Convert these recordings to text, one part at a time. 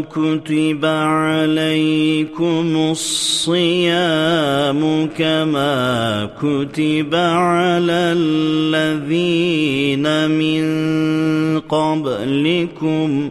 كتب عليكم الصيام كما كتب على الذين من قبلكم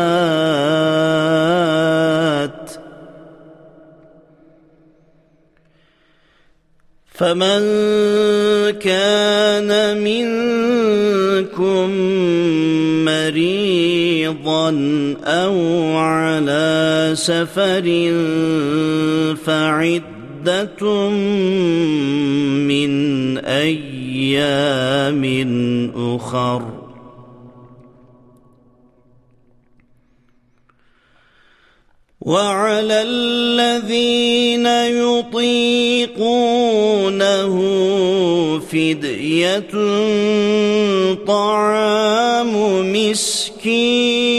فمن كان منكم مريضا أو على سفر فعده من أيام اخر وعلى الذين يطيقونه فديه طعام مسكين.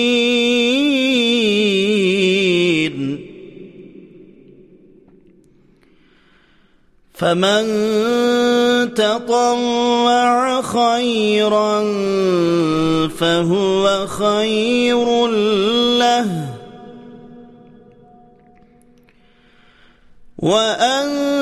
فمن تطوع خيرا فهو خير له. وأن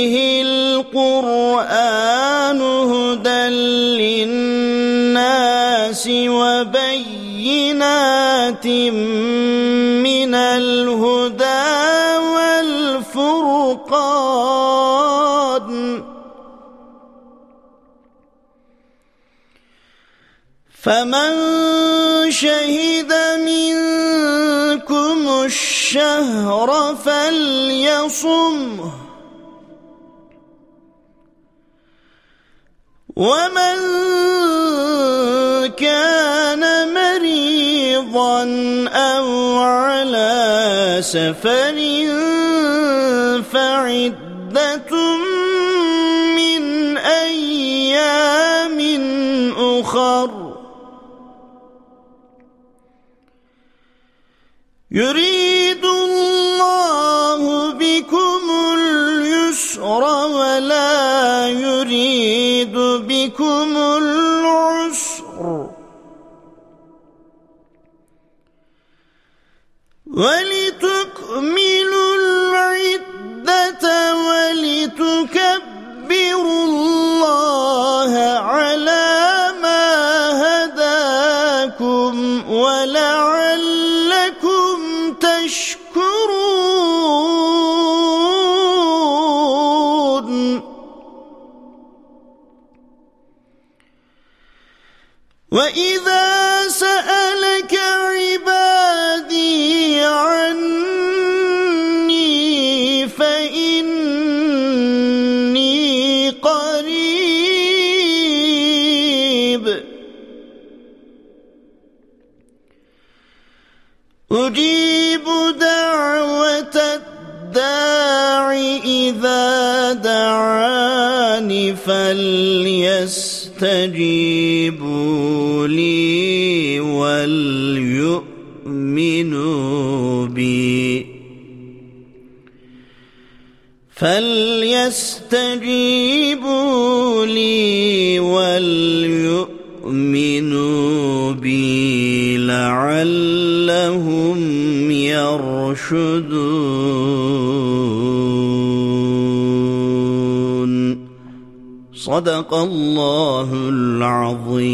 القرآن هدى للناس وبينات من الهدى والفرقان. فمن شهد منكم الشهر فليصمه. ومن كان مريضا أو على سفر فعده من أيام اخر يريد الله بكم اليسر ولا يريد بكم العسر ولتكملوا وإذا سألك عبادي عني فإني قريب أجيب دعوة الداع إذا دعاني فليستجيبوا لي وليؤمنوا بي. فليستجيبوا لي وليؤمنوا بي لعلهم يرشدون. صدق الله العظيم.